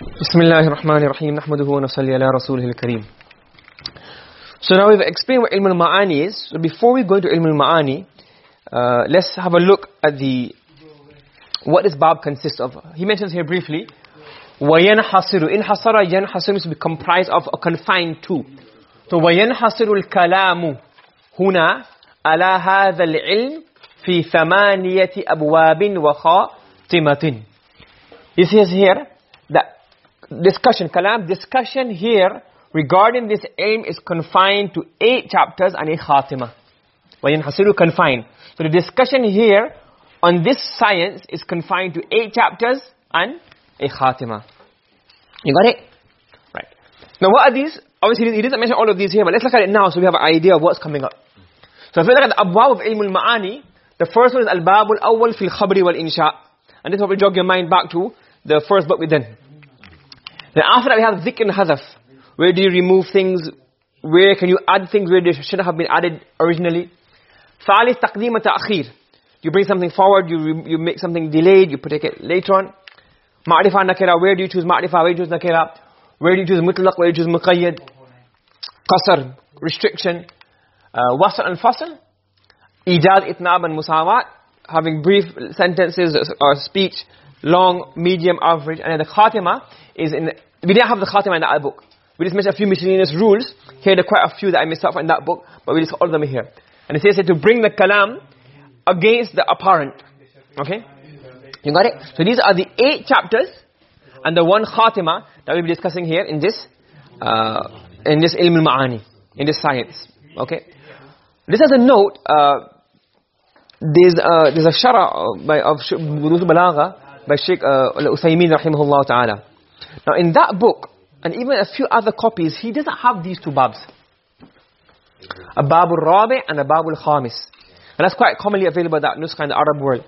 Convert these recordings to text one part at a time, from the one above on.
بسم الله الرحمن الرحيم نحمده ونصلي على رسوله الكريم So now we've explained what ilm al-ma'ani is. So before we go into ilm al-ma'ani, uh, let's have a look at the what this bab consists of. He mentions here briefly وَيَنْحَصِرُ إِنْحَصَرَ يَنْحَصِرُ is to be comprised of or confined to. So وَيَنْحَصِرُ الْكَلَامُ هنا على هذا العلم في ثمانية أبواب وخاتمة. He says here that discussion, kalam, discussion here regarding this aim is confined to eight chapters and a khatima. وَيَنْحَصِرُ confined. So the discussion here on this science is confined to eight chapters and a khatima. You got it? Right. Now what are these? Obviously he doesn't mention all of these here, but let's look at it now so we have an idea of what's coming up. So if we look at the abwab of ilm al-ma'ani, the first one is al-bab al-awwal fi al-khabri wal-insha. And this will jog your mind back to the first book we did. Then after that we have dhikr and hadhf. Where do you remove things? Where can you add things where they should have been added originally? Fa'alis taqdeem wa. You bring something forward, you, you make something delayed, you put it later on. Ma'rifa nakira, where do you choose ma'rifa, where do you choose nakira? Where do you choose mutlaq, where do you choose muqayyad? Qasr, restriction. Uh, wasl and fasl. Ijaz, itnab and musawat. Having brief sentences or speech, long, medium, average. And then the khatima, is in, we didn't have the khatima in that book. We just mentioned a few miscellaneous rules. Here there are quite a few that I missed out in that book, but we just all them here. And it says to bring the kalam against the apparent. Okay? You got it? So these are the eight chapters and the one khatima that we'll be discussing here in this uh, in this ilm al-ma'ani, in this science. Okay? This has a note, uh, there's, uh, there's a shara by, of Balagha by Sheikh uh, Al-Uthaymin rahimahullah ta'ala. Now in that book, and even a few other copies, he doesn't have these two babs. A babul rabi and a babul khamis. And that's quite commonly available that nuskha in the Arab world.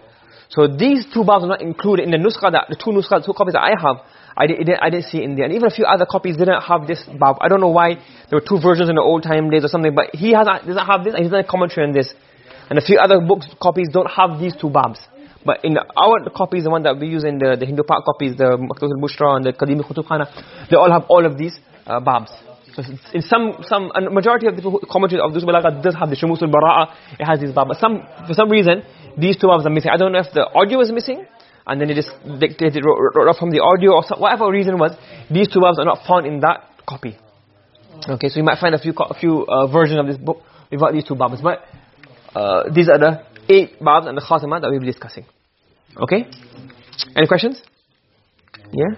So these two babs are not included in the nuskha that, the two nuskha, the two copies that I have, I didn't, I didn't see in there. And even a few other copies didn't have this bab. I don't know why there were two versions in the old time days or something, but he has, doesn't have this and he's a commentary on this. And a few other books, copies don't have these two babs. But in our copies, the one that we use in the, the Indo-Pak copies, the Maktab al-Bushra and the Qadimi Khutub Khana, they all have all of these uh, babs. So in some, some, a majority of the commentaries of this Balagha does have the Shumus al-Bara'a, it has these babs. But some, for some reason, these two babs are missing. I don't know if the audio is missing, and then it just dictated, off from the audio, or some, whatever reason was, these two babs are not found in that copy. Okay, so you might find a few, a few uh, versions of this book without these two babs. But uh, these are the eight babs and the khatima that we'll be discussing. Okay? Any questions? Yeah?